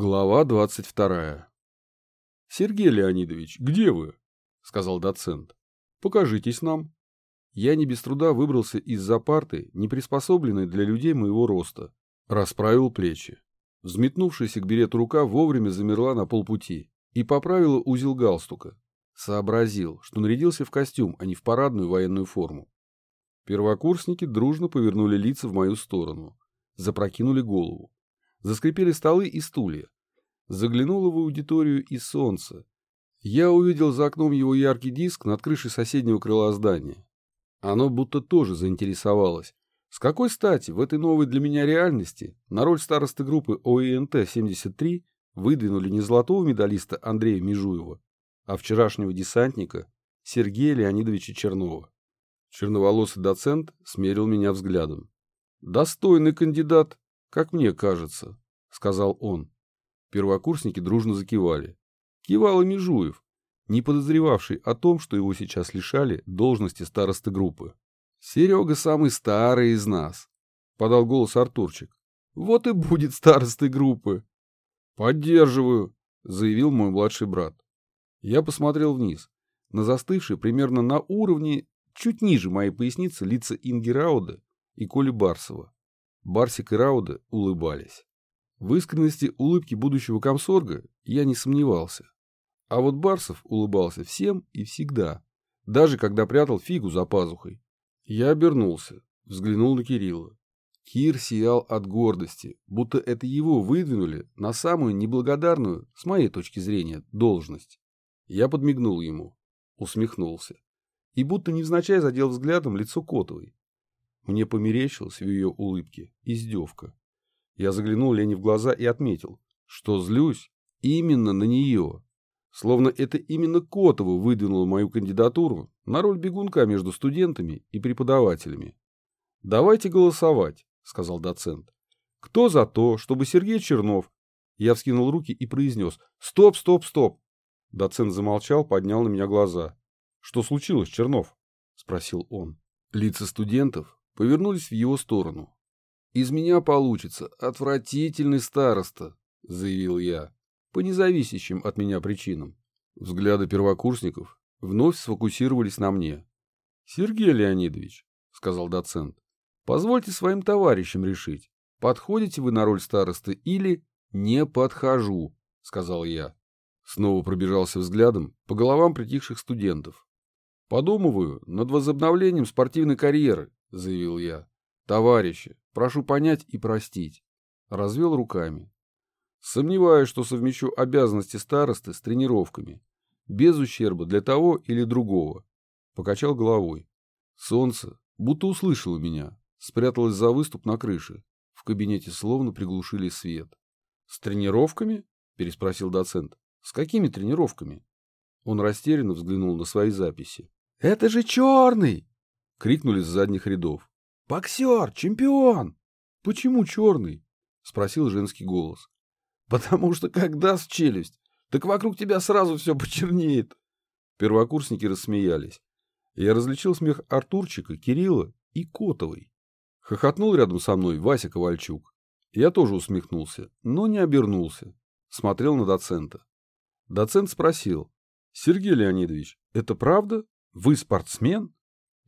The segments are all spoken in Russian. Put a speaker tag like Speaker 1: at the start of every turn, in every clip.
Speaker 1: Глава двадцать вторая. «Сергей Леонидович, где вы?» — сказал доцент. «Покажитесь нам». Я не без труда выбрался из-за парты, не приспособленной для людей моего роста. Расправил плечи. Взметнувшаяся к берету рука вовремя замерла на полпути и поправила узел галстука. Сообразил, что нарядился в костюм, а не в парадную военную форму. Первокурсники дружно повернули лица в мою сторону, запрокинули голову. Заскрипели столы и стулья. Заглянуло в аудиторию и солнце. Я увидел за окном его яркий диск над крышей соседнего крыла здания. Оно будто тоже заинтересовалось. С какой стати в этой новой для меня реальности на роль старосты группы ОИНТ-73 выдвинули не золотого медалиста Андрея Межуева, а вчерашнего десантника Сергея Леонидовича Чернова. Черноволосый доцент смерил меня взглядом. Достойный кандидат как мне кажется, — сказал он. Первокурсники дружно закивали. Кивал и Межуев, не подозревавший о том, что его сейчас лишали должности старосты группы. «Серега самый старый из нас», — подал голос Артурчик. «Вот и будет старостой группы». «Поддерживаю», — заявил мой младший брат. Я посмотрел вниз, на застывшие примерно на уровне, чуть ниже моей поясницы, лица Инги Рауда и Коли Барсова. Барсик и Рауда улыбались. В искренности улыбки будущего комсорга я не сомневался. А вот Барсов улыбался всем и всегда, даже когда прятал фигу за пазухой. Я обернулся, взглянул на Кирилла. Кир сиял от гордости, будто это его выдвинули на самую неблагодарную, с моей точки зрения, должность. Я подмигнул ему, усмехнулся и будто невзначай задел взглядом лицо Котовой. Мне померещилась в ее улыбке издевка. Я заглянул Лене в глаза и отметил, что злюсь именно на нее. Словно это именно Котова выдвинула мою кандидатуру на роль бегунка между студентами и преподавателями. «Давайте голосовать», — сказал доцент. «Кто за то, чтобы Сергей Чернов...» Я вскинул руки и произнес «Стоп, стоп, стоп!» Доцент замолчал, поднял на меня глаза. «Что случилось, Чернов?» — спросил он. Лица студентов повернулись в его сторону. «Из меня получится отвратительный староста», — заявил я, по независящим от меня причинам. Взгляды первокурсников вновь сфокусировались на мне. «Сергей Леонидович», — сказал доцент, — «позвольте своим товарищам решить, подходите вы на роль старосты или не подхожу», — сказал я. Снова пробежался взглядом по головам притихших студентов. «Подумываю над возобновлением спортивной карьеры», — заявил я. «Товарищи, прошу понять и простить». Развел руками. Сомневаюсь, что совмещу обязанности старосты с тренировками. Без ущерба для того или другого. Покачал головой. Солнце будто услышало меня. Спряталось за выступ на крыше. В кабинете словно приглушили свет. «С тренировками?» — переспросил доцент. «С какими тренировками?» Он растерянно взглянул на свои записи. «Это же черный!» — крикнули с задних рядов. «Боксер! Чемпион!» «Почему черный?» — спросил женский голос. «Потому что как даст челюсть, так вокруг тебя сразу все почернеет!» Первокурсники рассмеялись. Я различил смех Артурчика, Кирилла и Котовой. Хохотнул рядом со мной Вася Ковальчук. Я тоже усмехнулся, но не обернулся. Смотрел на доцента. Доцент спросил. «Сергей Леонидович, это правда? Вы спортсмен?»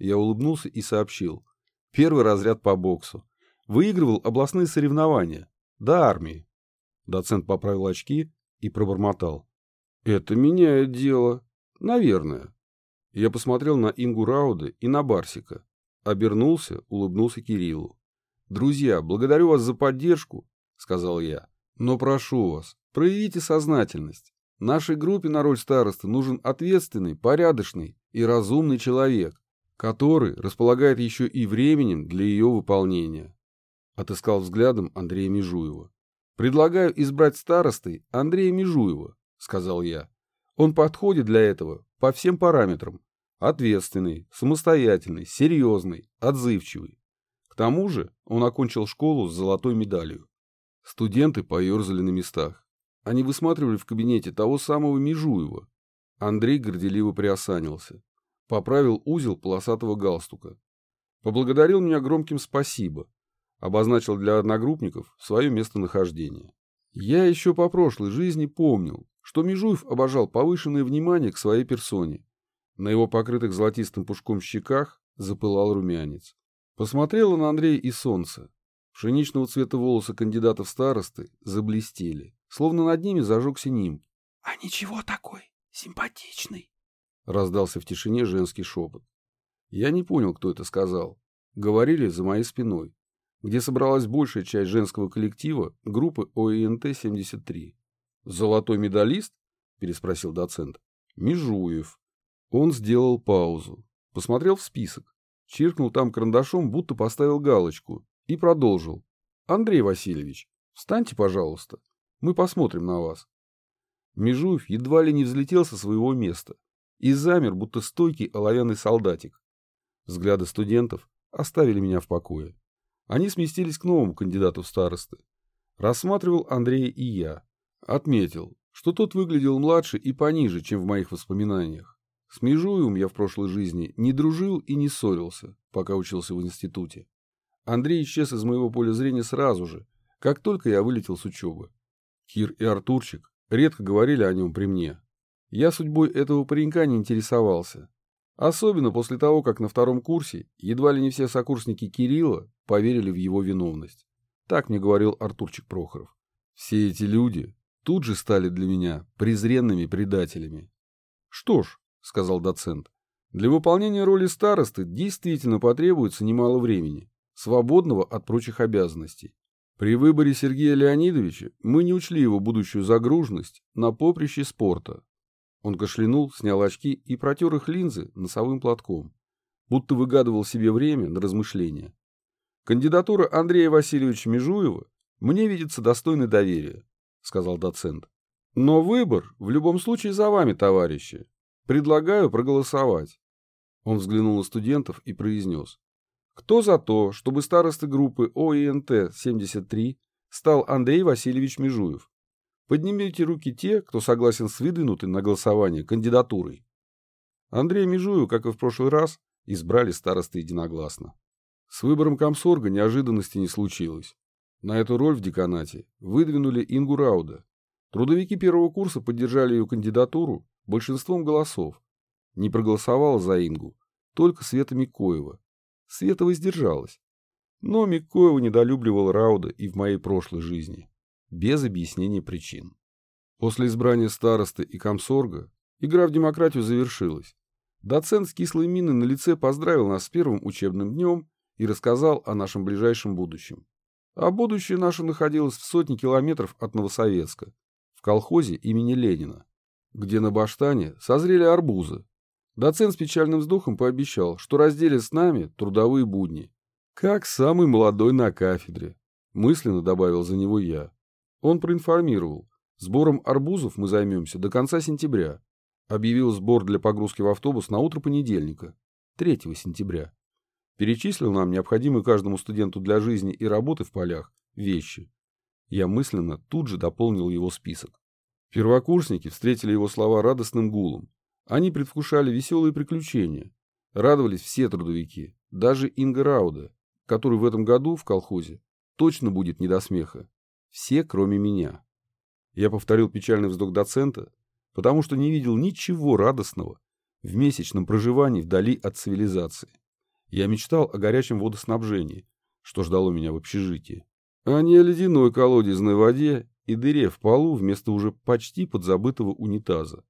Speaker 1: Я улыбнулся и сообщил. Первый разряд по боксу. Выигрывал областные соревнования. До армии. Доцент поправил очки и пробормотал. Это меняет дело. Наверное. Я посмотрел на Ингу Рауды и на Барсика. Обернулся, улыбнулся Кириллу. «Друзья, благодарю вас за поддержку», — сказал я. «Но прошу вас, проявите сознательность. Нашей группе на роль старосты нужен ответственный, порядочный и разумный человек, который располагает еще и временем для ее выполнения. Отыскал взглядом Андрея Межуева. «Предлагаю избрать старостой Андрея Межуева», — сказал я. «Он подходит для этого по всем параметрам. Ответственный, самостоятельный, серьезный, отзывчивый. К тому же он окончил школу с золотой медалью. Студенты поерзали на местах. Они высматривали в кабинете того самого Межуева. Андрей горделиво приосанился поправил узел полосатого галстука. Поблагодарил меня громким спасибо. Обозначил для одногруппников свое местонахождение. Я еще по прошлой жизни помнил, что Межуев обожал повышенное внимание к своей персоне. На его покрытых золотистым пушком щеках запылал румянец. Посмотрела на Андрея и солнце. Пшеничного цвета волосы кандидатов старосты заблестели, словно над ними зажегся нимб.
Speaker 2: — А ничего такой, симпатичный, —
Speaker 1: раздался в тишине женский шепот. Я не понял, кто это сказал. Говорили за моей спиной где собралась большая часть женского коллектива группы ОИНТ-73. «Золотой медалист?» – переспросил доцент. «Межуев». Он сделал паузу, посмотрел в список, чиркнул там карандашом, будто поставил галочку, и продолжил. «Андрей Васильевич, встаньте, пожалуйста, мы посмотрим на вас». Межуев едва ли не взлетел со своего места и замер, будто стойкий оловянный солдатик. Взгляды студентов оставили меня в покое. Они сместились к новому кандидату в старосты. Рассматривал Андрея и я. Отметил, что тот выглядел младше и пониже, чем в моих воспоминаниях. С Межуевым я в прошлой жизни не дружил и не ссорился, пока учился в институте. Андрей исчез из моего поля зрения сразу же, как только я вылетел с учебы. Кир и Артурчик редко говорили о нем при мне. Я судьбой этого паренька не интересовался. Особенно после того, как на втором курсе едва ли не все сокурсники Кирилла поверили в его виновность. Так мне говорил Артурчик Прохоров. Все эти люди тут же стали для меня презренными предателями. Что ж, сказал доцент, для выполнения роли старосты действительно потребуется немало времени, свободного от прочих обязанностей. При выборе Сергея Леонидовича мы не учли его будущую загруженность на поприще спорта. Он кашлянул, снял очки и протер их линзы носовым платком, будто выгадывал себе время на размышления. Кандидатура Андрея Васильевича Межуева мне видится достойной доверия, сказал доцент. Но выбор в любом случае за вами, товарищи. Предлагаю проголосовать. Он взглянул на студентов и произнес. Кто за то, чтобы старосты группы ОИНТ-73 стал Андрей Васильевич Межуев? Поднимите руки те, кто согласен с выдвинутой на голосование кандидатурой. Андрей Межуев, как и в прошлый раз, избрали старосты единогласно. С выбором комсорга неожиданности не случилось. На эту роль в деканате выдвинули Ингу Рауда. Трудовики первого курса поддержали ее кандидатуру большинством голосов. Не проголосовала за Ингу только Света Микоева. Света воздержалась. Но Микоева недолюбливал Рауда и в моей прошлой жизни. Без объяснения причин. После избрания старосты и комсорга игра в демократию завершилась. Доцент с кислой миной на лице поздравил нас с первым учебным днем и рассказал о нашем ближайшем будущем. А будущее наше находилось в сотне километров от Новосоветска, в колхозе имени Ленина, где на баштане созрели арбузы. Доцент с печальным вздохом пообещал, что разделит с нами трудовые будни. Как самый молодой на кафедре, мысленно добавил за него я. Он проинформировал, сбором арбузов мы займемся до конца сентября. Объявил сбор для погрузки в автобус на утро понедельника, 3 сентября перечислил нам необходимые каждому студенту для жизни и работы в полях вещи. Я мысленно тут же дополнил его список. Первокурсники встретили его слова радостным гулом. Они предвкушали веселые приключения. Радовались все трудовики, даже Инга Рауда, который в этом году в колхозе точно будет не до смеха. Все, кроме меня. Я повторил печальный вздох доцента, потому что не видел ничего радостного в месячном проживании вдали от цивилизации. Я мечтал о горячем водоснабжении, что ждало меня в общежитии, а не о ледяной колодезной воде и дыре в полу вместо уже почти подзабытого унитаза.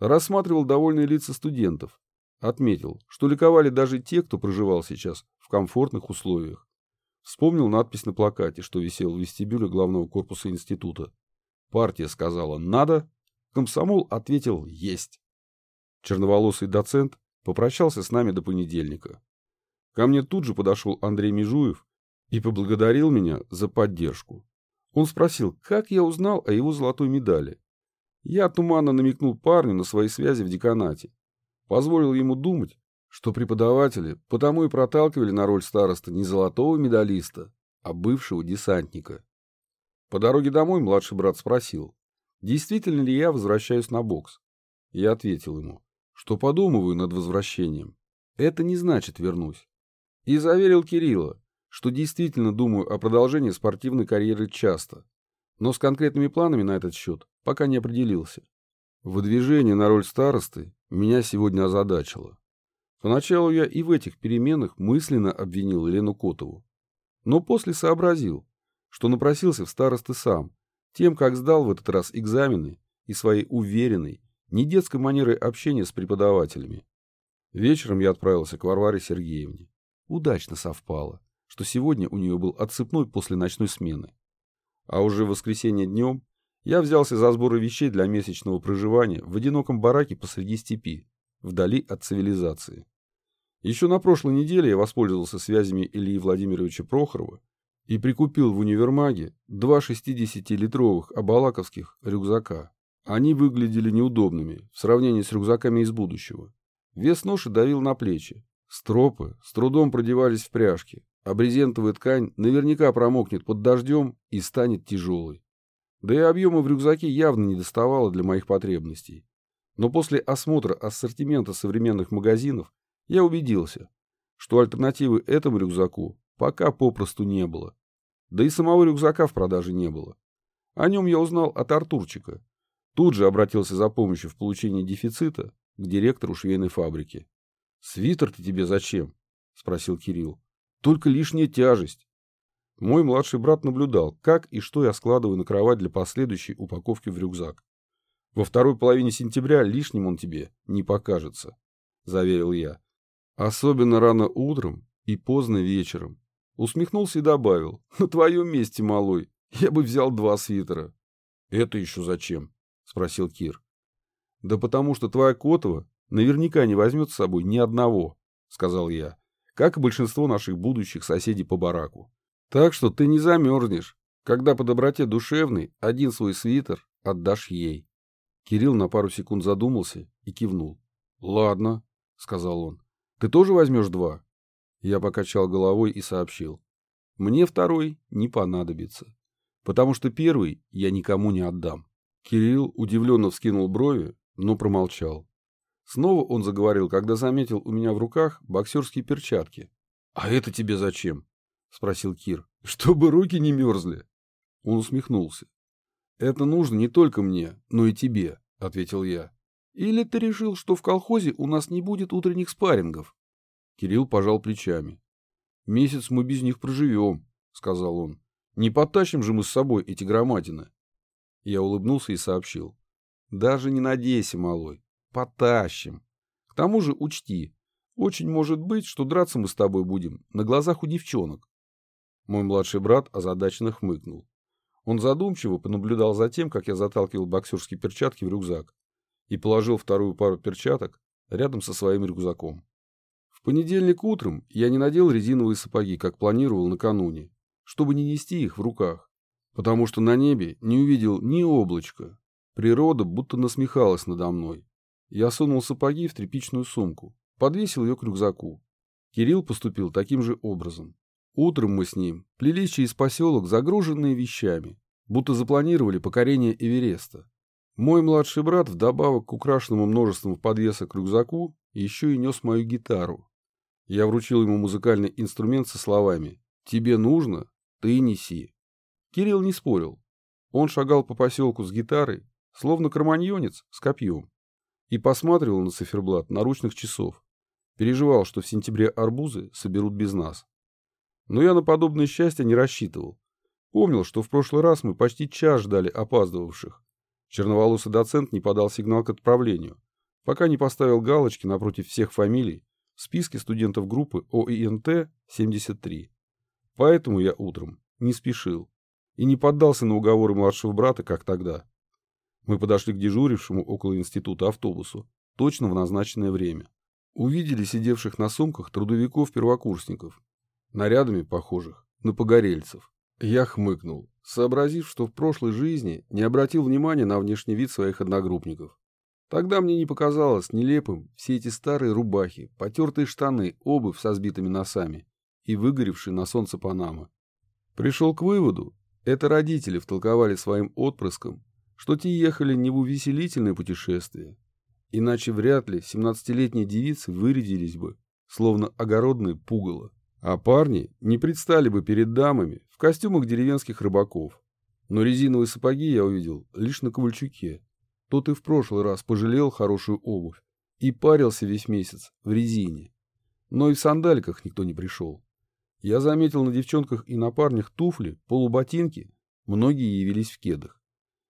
Speaker 1: Рассматривал довольные лица студентов. Отметил, что ликовали даже те, кто проживал сейчас в комфортных условиях. Вспомнил надпись на плакате, что висел в вестибюле главного корпуса института. Партия сказала «надо», комсомол ответил «есть». Черноволосый доцент попрощался с нами до понедельника. Ко мне тут же подошел Андрей Межуев и поблагодарил меня за поддержку. Он спросил, как я узнал о его золотой медали. Я туманно намекнул парню на свои связи в деканате. Позволил ему думать, что преподаватели потому и проталкивали на роль староста не золотого медалиста, а бывшего десантника. По дороге домой младший брат спросил, действительно ли я возвращаюсь на бокс. Я ответил ему, что подумываю над возвращением. Это не значит вернусь. И заверил Кирилла, что действительно думаю о продолжении спортивной карьеры часто. но с конкретными планами на этот счет пока не определился. Выдвижение на роль старосты меня сегодня озадачило. Поначалу я и в этих переменах мысленно обвинил Елену Котову. Но после сообразил, что напросился в старосты сам, тем, как сдал в этот раз экзамены и своей уверенной, не детской манерой общения с преподавателями. Вечером я отправился к Варваре Сергеевне. Удачно совпало, что сегодня у нее был отсыпной после ночной смены. А уже в воскресенье днем я взялся за сборы вещей для месячного проживания в одиноком бараке посреди степи, вдали от цивилизации. Еще на прошлой неделе я воспользовался связями Ильи Владимировича Прохорова и прикупил в универмаге два 60-литровых абалаковских рюкзака. Они выглядели неудобными в сравнении с рюкзаками из будущего. Вес ноши давил на плечи. Стропы с трудом продевались в пряжки, а брезентовая ткань наверняка промокнет под дождем и станет тяжелой. Да и объема в рюкзаке явно не доставало для моих потребностей. Но после осмотра ассортимента современных магазинов я убедился, что альтернативы этому рюкзаку пока попросту не было. Да и самого рюкзака в продаже не было. О нем я узнал от Артурчика. Тут же обратился за помощью в получении дефицита к директору швейной фабрики. «Свитер-то тебе зачем?» — спросил Кирилл. «Только лишняя тяжесть». Мой младший брат наблюдал, как и что я складываю на кровать для последующей упаковки в рюкзак. «Во второй половине сентября лишним он тебе не покажется», — заверил я. «Особенно рано утром и поздно вечером». Усмехнулся и добавил. «На твоем месте, малой, я бы взял два свитера». «Это еще зачем?» — спросил Кир. «Да потому что твоя Котова наверняка не возьмет с собой ни одного», — сказал я, как и большинство наших будущих соседей по бараку. Так что ты не замерзнешь, когда по доброте душевной один свой свитер отдашь ей. Кирилл на пару секунд задумался и кивнул. «Ладно», — сказал он. «Ты тоже возьмешь два?» Я покачал головой и сообщил. «Мне второй не понадобится, потому что первый я никому не отдам». Кирилл удивленно вскинул брови, но промолчал. Снова он заговорил, когда заметил у меня в руках боксерские перчатки. «А это тебе зачем?» — спросил Кир. — Чтобы руки не мерзли. Он усмехнулся. — Это нужно не только мне, но и тебе, — ответил я. — Или ты решил, что в колхозе у нас не будет утренних спаррингов? Кирилл пожал плечами. — Месяц мы без них проживем, — сказал он. — Не потащим же мы с собой эти громадины. Я улыбнулся и сообщил. — Даже не надейся, малой. Потащим. К тому же учти, очень может быть, что драться мы с тобой будем на глазах у девчонок. Мой младший брат озадаченно хмыкнул. Он задумчиво понаблюдал за тем, как я заталкивал боксерские перчатки в рюкзак и положил вторую пару перчаток рядом со своим рюкзаком. В понедельник утром я не надел резиновые сапоги, как планировал накануне, чтобы не нести их в руках, потому что на небе не увидел ни облачка. Природа будто насмехалась надо мной. Я сунул сапоги в тряпичную сумку, подвесил ее к рюкзаку. Кирилл поступил таким же образом. Утром мы с ним плелись через поселок, загруженные вещами, будто запланировали покорение Эвереста. Мой младший брат, вдобавок к украшенному множеством подвесок рюкзаку, еще и нес мою гитару. Я вручил ему музыкальный инструмент со словами «Тебе нужно? Ты неси». Кирилл не спорил. Он шагал по поселку с гитарой, словно кроманьонец с копьем, и посматривал на циферблат наручных часов. Переживал, что в сентябре арбузы соберут без нас. Но я на подобное счастье не рассчитывал. Помнил, что в прошлый раз мы почти час ждали опаздывавших. Черноволосый доцент не подал сигнал к отправлению, пока не поставил галочки напротив всех фамилий в списке студентов группы ОИНТ-73. Поэтому я утром не спешил и не поддался на уговоры младшего брата, как тогда. Мы подошли к дежурившему около института автобусу, точно в назначенное время. Увидели сидевших на сумках трудовиков-первокурсников нарядами похожих на погорельцев. Я хмыкнул, сообразив, что в прошлой жизни не обратил внимания на внешний вид своих одногруппников. Тогда мне не показалось нелепым все эти старые рубахи, потертые штаны, обувь со сбитыми носами и выгоревшие на солнце панамы. Пришел к выводу, это родители втолковали своим отпрыскам, что те ехали не в увеселительное путешествие, иначе вряд ли семнадцатилетние девицы вырядились бы, словно огородные пугало. А парни не предстали бы перед дамами в костюмах деревенских рыбаков. Но резиновые сапоги я увидел лишь на Ковальчуке. Тот и в прошлый раз пожалел хорошую обувь и парился весь месяц в резине. Но и в сандаликах никто не пришел. Я заметил на девчонках и на парнях туфли, полуботинки, многие явились в кедах.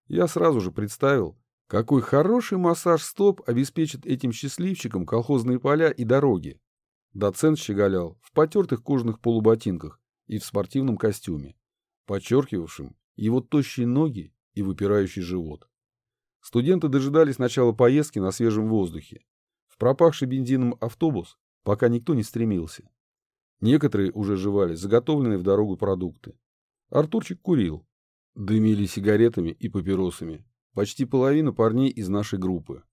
Speaker 1: Я сразу же представил, какой хороший массаж стоп обеспечит этим счастливчикам колхозные поля и дороги. Доцент щеголял в потертых кожаных полуботинках и в спортивном костюме, подчеркивавшим его тощие ноги и выпирающий живот. Студенты дожидались начала поездки на свежем воздухе. В пропахший бензином автобус пока никто не стремился. Некоторые уже жевали заготовленные в дорогу продукты. Артурчик курил. Дымили сигаретами и папиросами. Почти половина парней из нашей группы.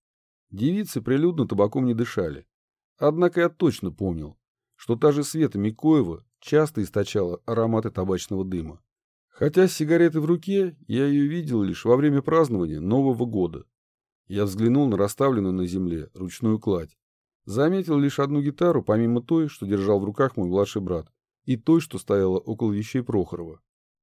Speaker 1: Девицы прилюдно табаком не дышали. Однако я точно помнил, что та же Света Микоева часто источала ароматы табачного дыма. Хотя с сигаретой в руке я ее видел лишь во время празднования Нового года. Я взглянул на расставленную на земле ручную кладь. Заметил лишь одну гитару, помимо той, что держал в руках мой младший брат, и той, что стояла около вещей Прохорова.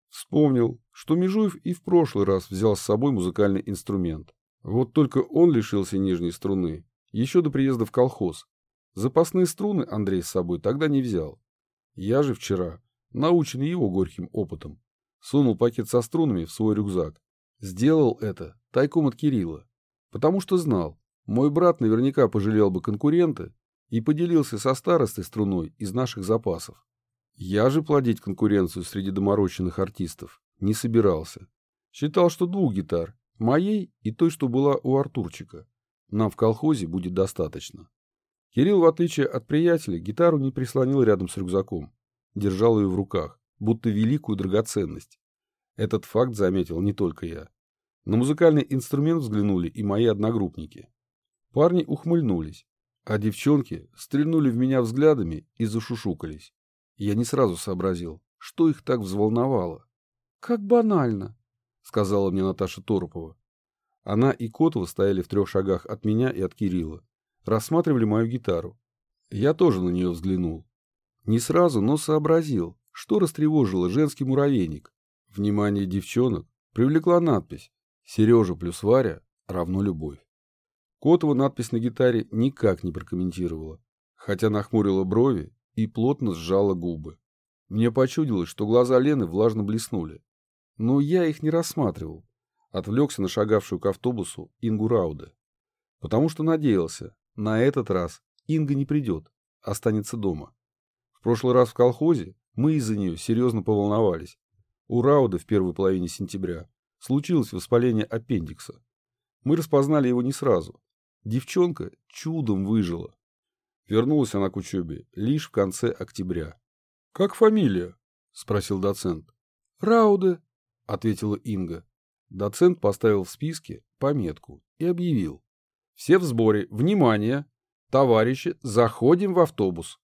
Speaker 1: Вспомнил, что Межуев и в прошлый раз взял с собой музыкальный инструмент. Вот только он лишился нижней струны, еще до приезда в колхоз. Запасные струны Андрей с собой тогда не взял. Я же вчера, наученный его горьким опытом, сунул пакет со струнами в свой рюкзак. Сделал это тайком от Кирилла, потому что знал, мой брат наверняка пожалел бы конкурента и поделился со старостой струной из наших запасов. Я же плодить конкуренцию среди доморощенных артистов не собирался. Считал, что двух гитар, моей и той, что была у Артурчика, нам в колхозе будет достаточно. Кирилл, в отличие от приятеля, гитару не прислонил рядом с рюкзаком. Держал ее в руках, будто великую драгоценность. Этот факт заметил не только я. На музыкальный инструмент взглянули и мои одногруппники. Парни ухмыльнулись, а девчонки стрельнули в меня взглядами и зашушукались. Я не сразу сообразил, что их так взволновало. «Как банально», — сказала мне Наташа Торопова. Она и Котова стояли в трех шагах от меня и от Кирилла, рассматривали мою гитару. Я тоже на нее взглянул. Не сразу, но сообразил, что растревожило женский муравейник. Внимание девчонок привлекла надпись «Сережа плюс Варя равно любовь». Котова надпись на гитаре никак не прокомментировала, хотя нахмурила брови и плотно сжала губы. Мне почудилось, что глаза Лены влажно блеснули. Но я их не рассматривал. Отвлекся на шагавшую к автобусу Ингу Рауде. Потому что надеялся, на этот раз Инга не придет, останется дома. В прошлый раз в колхозе мы из-за нее серьезно поволновались. У Рауда в первой половине сентября случилось воспаление аппендикса. Мы распознали его не сразу. Девчонка чудом выжила. Вернулась она к учебе лишь в конце октября. — Как фамилия? — спросил доцент. — Рауде, — ответила Инга. Доцент поставил в списке пометку и объявил. Все в сборе. Внимание! Товарищи, заходим в автобус.